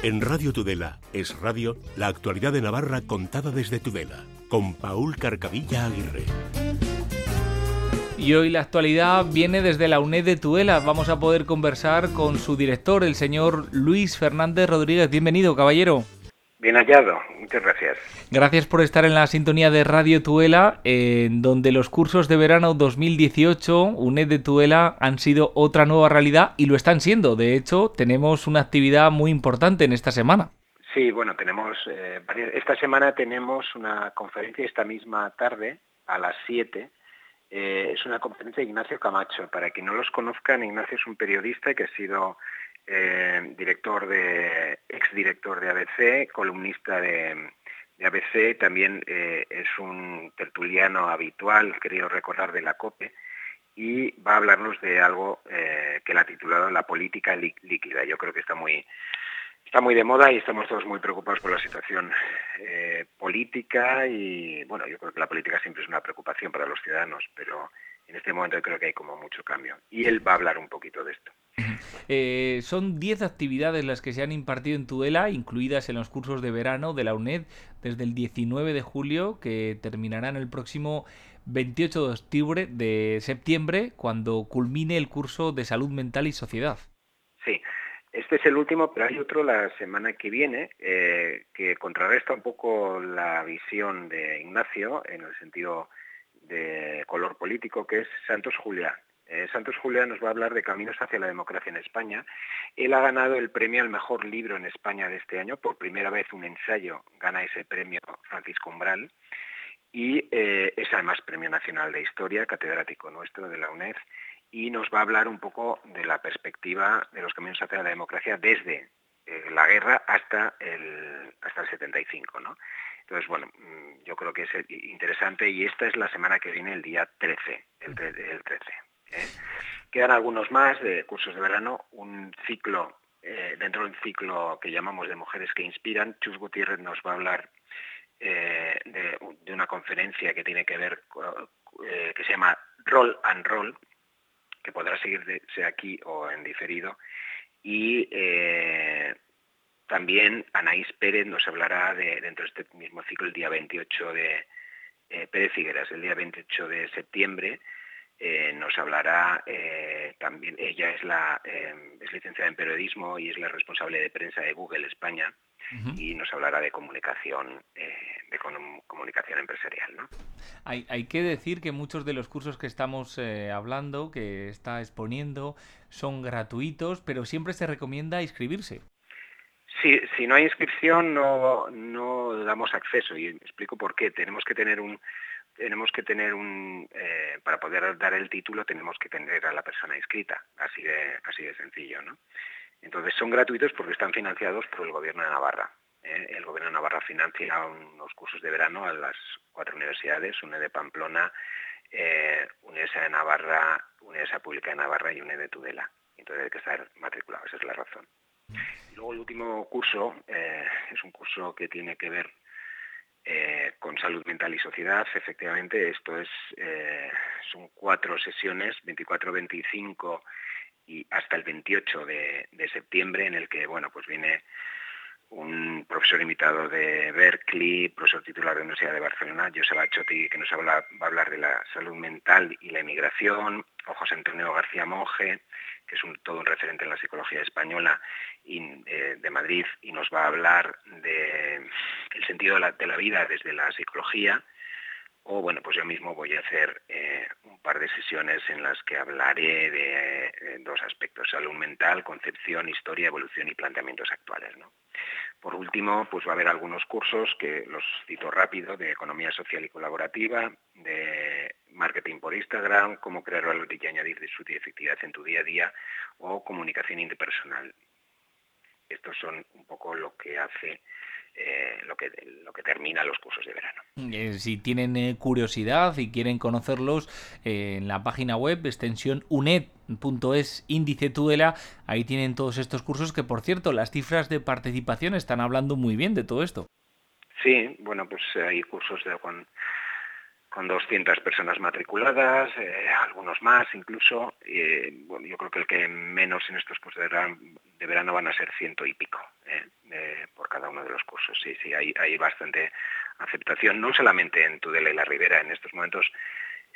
En Radio Tudela es radio la actualidad de Navarra contada desde Tudela, con Paul Carcavilla Aguirre. Y hoy la actualidad viene desde la UNED de Tudela. Vamos a poder conversar con su director, el señor Luis Fernández Rodríguez. Bienvenido, caballero. Bien hallado, muchas gracias. Gracias por estar en la sintonía de Radio Tuela, en donde los cursos de verano 2018, UNED de Tuela, han sido otra nueva realidad y lo están siendo. De hecho, tenemos una actividad muy importante en esta semana. Sí, bueno, tenemos eh, esta semana tenemos una conferencia esta misma tarde a las 7. Eh, es una conferencia de Ignacio Camacho. Para quien no los conozcan, Ignacio es un periodista que ha sido eh, director de, exdirector de ABC, columnista de, ABC, también eh, es un tertuliano habitual, querido recordar, de la COPE, y va a hablarnos de algo eh, que le ha titulado La política líquida. Yo creo que está muy, está muy de moda y estamos todos muy preocupados por la situación política y, bueno, yo creo que la política siempre es una preocupación para los ciudadanos, pero en este momento creo que hay como mucho cambio. Y él va a hablar un poquito de esto. Eh, son 10 actividades las que se han impartido en Tudela, incluidas en los cursos de verano de la UNED desde el 19 de julio, que terminarán el próximo 28 de octubre de septiembre, cuando culmine el curso de salud mental y sociedad. Sí, este es el último, pero hay otro la semana que viene eh, que contrarresta un poco la visión de Ignacio en el sentido de color político, que es Santos Julián. Eh, Santos Julián nos va a hablar de Caminos hacia la democracia en España. Él ha ganado el premio al mejor libro en España de este año. Por primera vez un ensayo gana ese premio Francisco Umbral. Y eh, es además Premio Nacional de Historia, catedrático nuestro de la UNED. Y nos va a hablar un poco de la perspectiva de los caminos hacia la democracia desde eh, la guerra hasta el, hasta el 75. ¿no? Entonces, bueno, mm, yo creo que es interesante y esta es la semana que viene, el día 13, el, 13. ¿eh? Quedan algunos más de cursos de verano, un ciclo, eh, dentro del ciclo que llamamos de mujeres que inspiran, Chus Gutiérrez nos va a hablar eh, de, una conferencia que tiene que ver, que se llama Roll and Roll, que podrá seguirse aquí o en diferido, y también Anaís Pérez nos hablará de, dentro de este mismo ciclo el día 28 de eh, Pérez Figueras, el día 28 de septiembre. Eh, nos hablará eh, también, ella es, la, es licenciada en periodismo y es la responsable de prensa de Google España y nos hablará de comunicación, de comunicación empresarial. ¿no? Hay, hay, que decir que muchos de los cursos que estamos hablando, que está exponiendo, son gratuitos, pero siempre se recomienda inscribirse. Si, no hay inscripción no, no damos acceso. Y explico por qué. Tenemos que tener un tenemos que tener un eh, para poder dar el título tenemos que tener a la persona inscrita. Así de así de sencillo no entonces son gratuitos porque están financiados por el gobierno de Navarra ¿eh? el gobierno de Navarra financia unos cursos de verano a las cuatro universidades una de Pamplona eh, Universidad de Navarra Universidad Pública de Navarra y una de Tudela. Entonces hay que estar matriculado esa es la razón luego el último curso eh, es un curso que tiene que ver eh, con salud mental y sociedad. Efectivamente, esto es eh, son cuatro sesiones, 24, 25 y hasta el 28 de, de, septiembre, en el que bueno pues viene un profesor invitado de Berkeley, profesor titular de la Universidad de Barcelona, Joseba Chotti, que nos va a hablar de la salud mental y la emigración, o José Antonio García Monge, que es todo un referente en la psicología española y, eh, de Madrid, y nos va a hablar del sentido de la, de vida desde la psicología, o bueno, pues yo mismo voy a hacer eh, un par de sesiones en las que hablaré de eh, dos aspectos, salud mental, concepción, historia, evolución y planteamientos actuales. ¿no? Por último, pues va a haber algunos cursos que los cito rápido, de economía social y colaborativa, de marketing por Instagram, cómo crear valor y añadir disfrute y efectividad en tu día a día, o comunicación interpersonal. Estos son un poco lo que hace eh, lo, que, lo que termina los cursos de verano. Eh, si tienen eh, curiosidad y quieren conocerlos, en la página web extensión uned.es índice Tudela, ahí tienen todos estos cursos que, por cierto, las cifras de participación están hablando muy bien de todo esto. Sí, bueno, pues hay cursos de, con, con 200 personas matriculadas, algunos más incluso. yo creo que el que menos en estos cursos de verano, van a ser ciento y pico. eh, por cada uno de los cursos. Sí, sí, hay, hay bastante aceptación, no solamente en Tudela y la Ribera. En estos momentos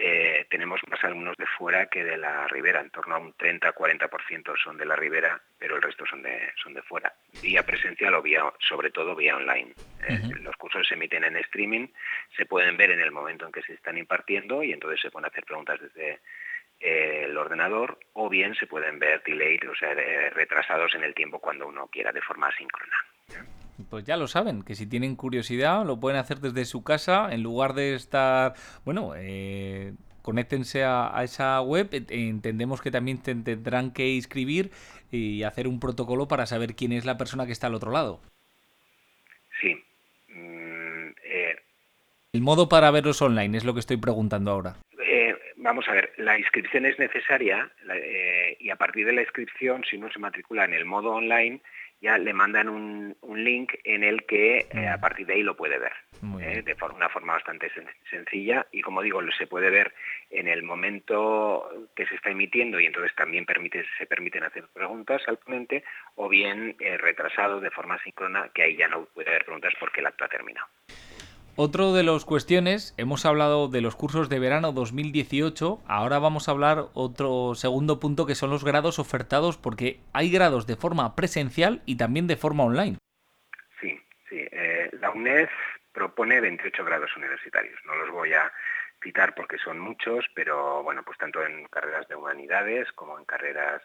eh, tenemos más alumnos de fuera que de la Ribera, en torno a un 30-40% son de la Ribera, pero el resto son de, son de fuera, vía presencial o vía, sobre todo vía online. Eh, los cursos se emiten en streaming, se pueden ver en el momento en que se están impartiendo y entonces se pueden hacer preguntas desde eh, el ordenador o bien se pueden ver delayed, o sea, retrasados en el tiempo cuando uno quiera de forma asíncrona. Pues ya lo saben, que si tienen curiosidad lo pueden hacer desde su casa en lugar de estar, bueno, eh, conéctense a, esa web. Entendemos que también tendrán que inscribir y hacer un protocolo para saber quién es la persona que está al otro lado. Sí. Mm, eh, El modo para verlos online es lo que estoy preguntando ahora. Eh, vamos a ver, la inscripción es necesaria y a partir de la inscripción, si uno se matricula en el modo online, ya le mandan un, link en el que eh, a partir de ahí lo puede ver, eh, de una forma bastante sencilla. Y como digo, se puede ver en el momento que se está emitiendo y entonces también permite, se permiten hacer preguntas al ponente o bien eh, retrasado de forma síncrona que ahí ya no puede haber preguntas porque el acto ha terminado. Otro de las cuestiones, hemos hablado de los cursos de verano 2018, ahora vamos a hablar otro segundo punto que son los grados ofertados porque hay grados de forma presencial y también de forma online. Sí, sí. Eh, la UNED propone 28 grados universitarios. No los voy a citar porque son muchos, pero bueno, pues tanto en carreras de humanidades como en carreras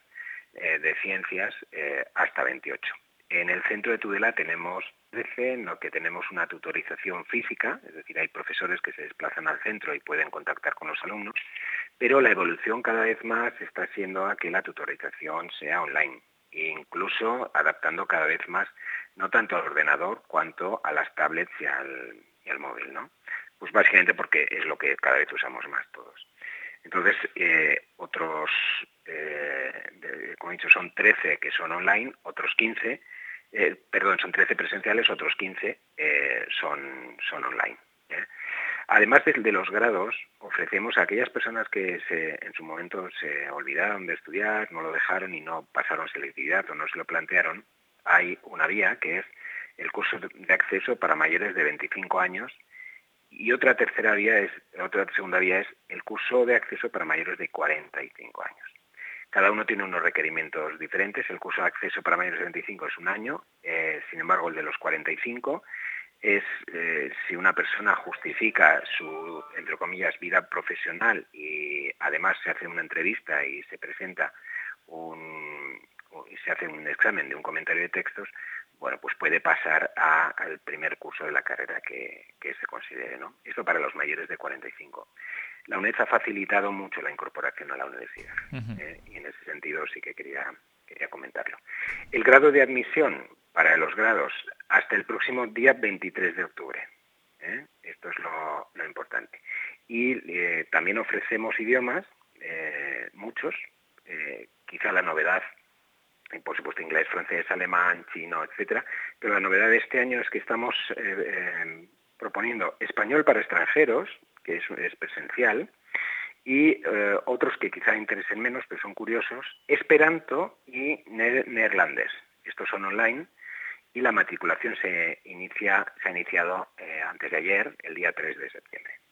eh, de ciencias, eh, hasta 28. En el centro de Tudela tenemos 13 en lo que tenemos una tutorización física, es decir, hay profesores que se desplazan al centro y pueden contactar con los alumnos, pero la evolución cada vez más está siendo a que la tutorización sea online, e incluso adaptando cada vez más, no tanto al ordenador cuanto a las tablets y al, móvil, ¿no? Pues básicamente porque es lo que cada vez usamos más todos. Entonces, eh, otros, eh, como he dicho, son 13 que son online, otros 15 eh, perdón, son 13 presenciales, otros 15 eh, son, son online. ¿eh? Además de, los grados, ofrecemos a aquellas personas que en su momento se olvidaron de estudiar, no lo dejaron y no pasaron selectividad o no se lo plantearon, hay una vía que es el curso de acceso para mayores de 25 años y otra tercera vía es, otra segunda vía es el curso de acceso para mayores de 45 años. Cada uno tiene unos requerimientos diferentes. El curso de acceso para mayores de 25 es un año, eh, sin embargo el de los 45 es eh, si una persona justifica su, entre comillas, vida profesional y además se hace una entrevista y se presenta un, se hace un examen de un comentario de textos, bueno, pues puede pasar al primer curso de la carrera que, se considere, ¿no? Esto para los mayores de 45 la UNED ha facilitado mucho la incorporación a la universidad ¿eh? y en ese sentido sí que quería, quería comentarlo. El grado de admisión para los grados hasta el próximo día 23 de octubre. ¿eh? Esto es lo, importante. Y eh, también ofrecemos idiomas, muchos, quizá la novedad por supuesto inglés, francés, alemán, chino, etcétera. Pero la novedad de este año es que estamos proponiendo español para extranjeros, que es, presencial, y eh, otros que quizá interesen menos, pero son curiosos, Esperanto y Neerlandés. Estos son online y la matriculación se, se ha iniciado eh, antes de ayer, el día 3 de septiembre.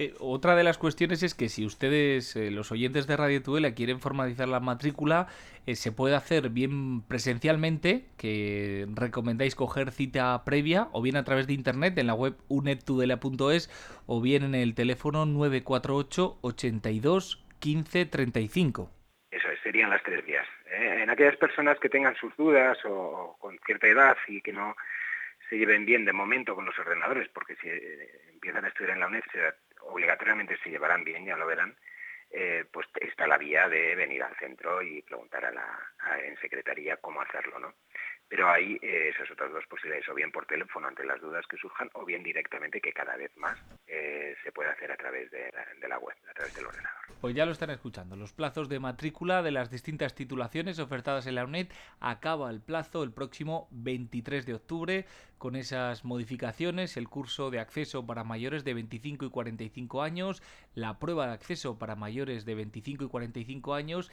Eh, otra de las cuestiones es que si ustedes, eh, los oyentes de Radio Tuela, quieren formalizar la matrícula, eh, se puede hacer bien presencialmente, que recomendáis coger cita previa, o bien a través de internet en la web unedtudela.es, o bien en el teléfono 948 82 15 35. Eso serían las tres vías. En aquellas personas que tengan sus dudas o, con cierta edad y que no se lleven bien de momento con los ordenadores, porque si empiezan a estudiar en la universidad obligatoriamente se llevarán bien, ya lo verán, eh, pues está la vía de venir al centro y preguntar a la, en secretaría cómo hacerlo, ¿no? Pero hay eh, esas otras dos posibilidades, o bien por teléfono ante las dudas que surjan, o bien directamente que cada vez más eh, se puede hacer a través de la, web, a través del ordenador. Pues ya lo están escuchando. Los plazos de matrícula de las distintas titulaciones ofertadas en la UNED acaba el plazo el próximo 23 de octubre con esas modificaciones, el curso de acceso para mayores de 25 y 45 años, la prueba de acceso para mayores de 25 y 45 años,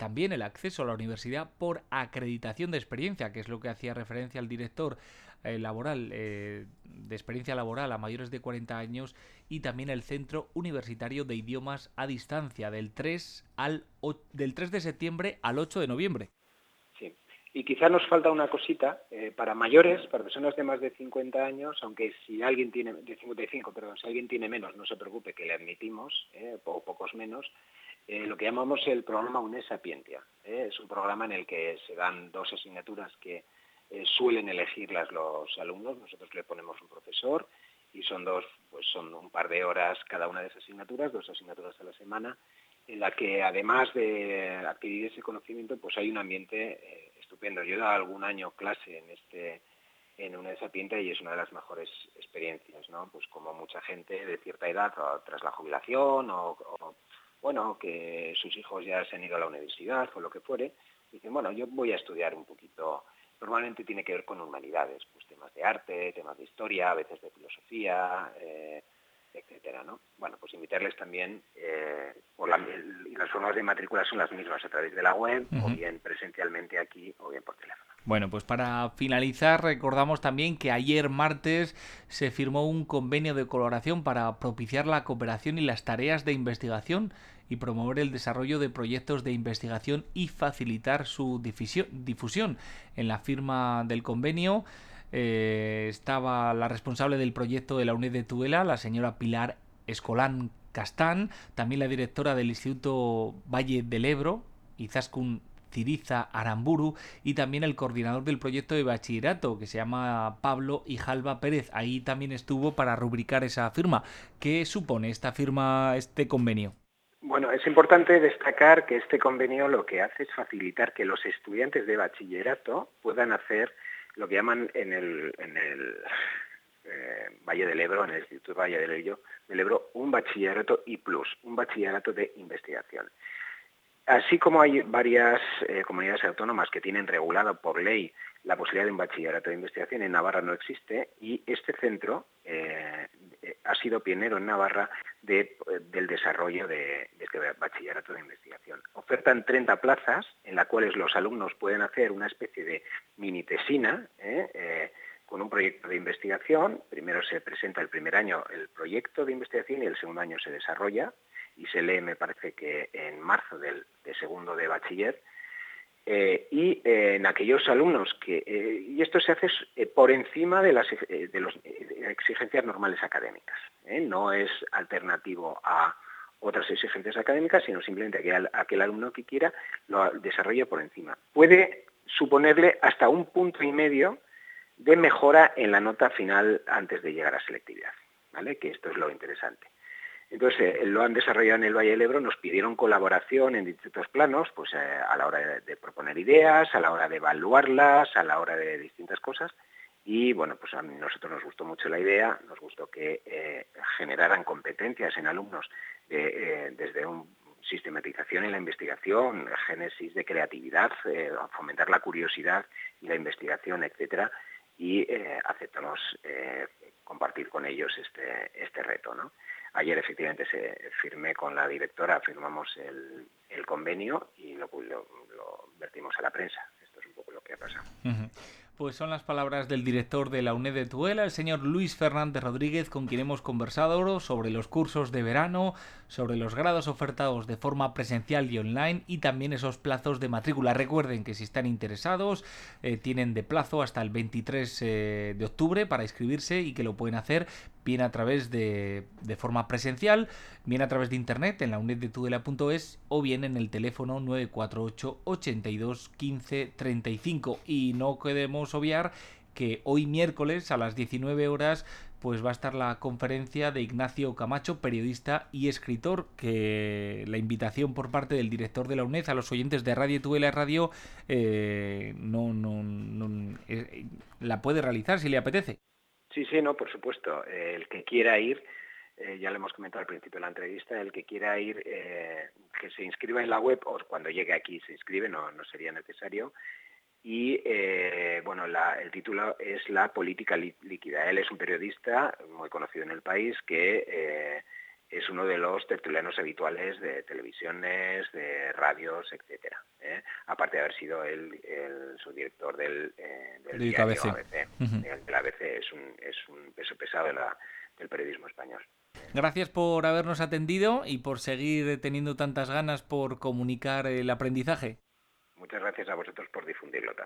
también el acceso a la universidad por acreditación de experiencia, que es lo que hacía referencia al director eh, laboral, de experiencia laboral a mayores de 40 años y también el Centro Universitario de Idiomas a Distancia del 3, al, del 3 de septiembre al 8 de noviembre. Y quizá nos falta una cosita eh, para mayores, para personas de más de 50 años, aunque si alguien tiene, de 55, perdón, si alguien tiene menos, no se preocupe que le admitimos, eh, o pocos menos, eh, lo que llamamos el programa UNES Sapientia. es un programa en el que se dan dos asignaturas que suelen elegirlas los alumnos, nosotros le ponemos un profesor y son dos, pues son un par de horas cada una de esas asignaturas, dos asignaturas a la semana, en la que además de adquirir ese conocimiento, pues hay un ambiente estupendo. Yo he dado algún año clase en este en una y es una de las mejores experiencias, ¿no? Pues como mucha gente de cierta edad, tras la jubilación, o, bueno, que sus hijos ya se han ido a la universidad o lo que fuere, dicen, bueno, yo voy a estudiar un poquito, normalmente tiene que ver con humanidades, pues temas de arte, temas de historia, a veces de filosofía, eh, etcétera, ¿no? Bueno, pues invitarles también, eh, por y las formas de matrícula son las mismas a través de la web, o bien presencialmente aquí, o bien por teléfono. Bueno, pues para finalizar, recordamos también que ayer martes se firmó un convenio de colaboración para propiciar la cooperación y las tareas de investigación y promover el desarrollo de proyectos de investigación y facilitar su difusión. En la firma del convenio eh, estaba la responsable del proyecto de la UNED de Tuela, la señora Pilar Escolán Castán, también la directora del Instituto Valle del Ebro, Izaskun Ciriza Aramburu y también el coordinador del proyecto de bachillerato que se llama Pablo Ijalba Pérez. Ahí también estuvo para rubricar esa firma. ¿Qué supone esta firma, este convenio? Bueno, es importante destacar que este convenio lo que hace es facilitar que los estudiantes de bachillerato puedan hacer lo que llaman en el, en el eh, Valle del Ebro, en el Instituto Valle del Ebro, del Ebro, un bachillerato I+, un bachillerato de investigación. Así como hay varias eh, comunidades autónomas que tienen regulado por ley la posibilidad de un bachillerato de investigación, en Navarra no existe y este centro eh, ha sido pionero en Navarra del desarrollo de, este bachillerato de investigación. Ofertan 30 plazas en las cuales los alumnos pueden hacer una especie de mini tesina ¿eh? Eh, con un proyecto de investigación. Primero se presenta el primer año el proyecto de investigación y el segundo año se desarrolla y se lee, me parece que en marzo del de segundo de bachiller. Eh, y en aquellos alumnos que, y esto se hace por encima de las exigencias normales académicas, no es alternativo a otras exigencias académicas, sino simplemente que aquel alumno que quiera lo desarrolle por encima. Puede suponerle hasta un punto y medio de mejora en la nota final antes de llegar a selectividad, ¿vale? que esto es lo interesante. Entonces, eh, lo han desarrollado en el Valle del Ebro, nos pidieron colaboración en distintos planos, pues eh, a la hora de, proponer ideas, a la hora de evaluarlas, a la hora de distintas cosas, y bueno, pues a nosotros nos gustó mucho la idea, nos gustó que eh, generaran competencias en alumnos eh, desde un sistematización en la investigación, génesis de creatividad, eh, fomentar la curiosidad y la investigación, etcétera, y aceptamos compartir con ellos este, este reto. ¿no? Ayer efectivamente se firmé con la directora, firmamos el, convenio y lo, lo, vertimos a la prensa. Esto es un poco lo que ha pasado. Pues son las palabras del director de la UNED de Tuela, el señor Luis Fernández Rodríguez, con quien hemos conversado sobre los cursos de verano, sobre los grados ofertados de forma presencial y online y también esos plazos de matrícula. Recuerden que si están interesados, eh, tienen de plazo hasta el 23 eh, de octubre para inscribirse y que lo pueden hacer bien a través de, de forma presencial, bien a través de internet en la unedetudela.es o bien en el teléfono 948 82 15 35. Y no queremos obviar que hoy miércoles a las 19 horas pues va a estar la conferencia de Ignacio Camacho, periodista y escritor, que la invitación por parte del director de la UNED a los oyentes de Radio Tuela Radio eh, no, no, eh, la puede realizar si le apetece. Sí, sí, no, por supuesto. el que quiera ir, eh, ya lo hemos comentado al principio de la entrevista, el que quiera ir, eh, que se inscriba en la web o cuando llegue aquí se inscribe, no, no sería necesario. Y eh, bueno, el título es La política líquida. Él es un periodista muy conocido en el país que es uno de los tertulianos habituales de televisiones, de radios, etcétera. ¿eh? Aparte de haber sido el, subdirector del, eh, del ABC. El ABC es un, es un peso pesado del periodismo español. Gracias por habernos atendido y por seguir teniendo tantas ganas por comunicar el aprendizaje. Muchas gracias a vosotros por difundirlo también.